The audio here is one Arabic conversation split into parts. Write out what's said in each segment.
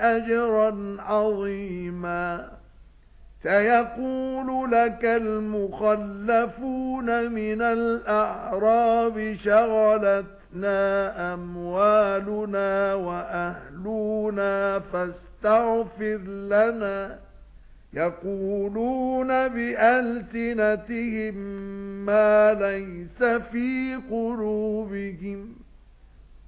أَجْرًا عَظِيمًا. سَيَقُولُ لَكَ الْمُخَلَّفُونَ مِنَ الْأَعْرَابِ شَغَلَتْنَا أَمْوَالُنَا وَأَهْلُونَا فَاسْتَغْفِرْ لَنَا. يَقُولُونَ بِأَلْسِنَتِهِم مَّا لَيْسَ فِي قُلُوبِهِمْ.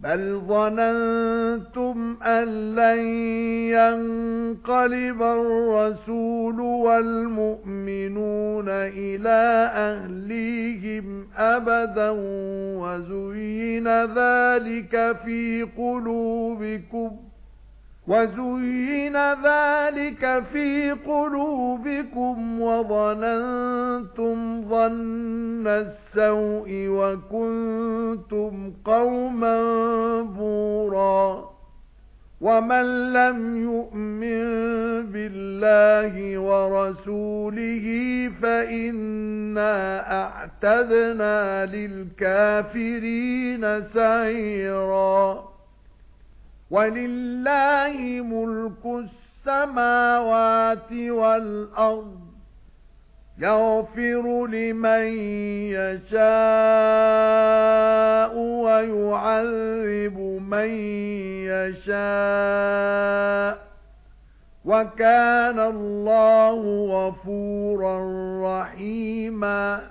بَلْ ظَنَنْتُمْ أَن لَّن يَنقَلِبَ الرَّسُولُ وَالْمُؤْمِنُونَ إِلَى أَهْلِيهِمْ أَبَدًا وَزُيِّنَ ذَلِكَ فِي قُلُوبِكُمْ وَزُيِّنَ ذَلِكَ فِي قُلُوبِكُمْ وَظَنَنْتُمْ ظَنَّ السَّوْءِ وَكُنْتُمْ قَوْمًا بُورًا وَمَن لَّمْ يُؤْمِن بِاللَّهِ وَرَسُولِهِ فَإِنَّا أَعْتَدْنَا لِلْكَافِرِينَ سَعِيرًا وَلِلَّهِ مُلْكُ السَّمَاوَاتِ وَالْأَرْضِ يَغْفِرُ لِمَن يَشَاءُ وَيُعَذِّبُ مَن يَشَاءُ وَكَانَ اللَّهُ غَفُورًا رَّحِيمًا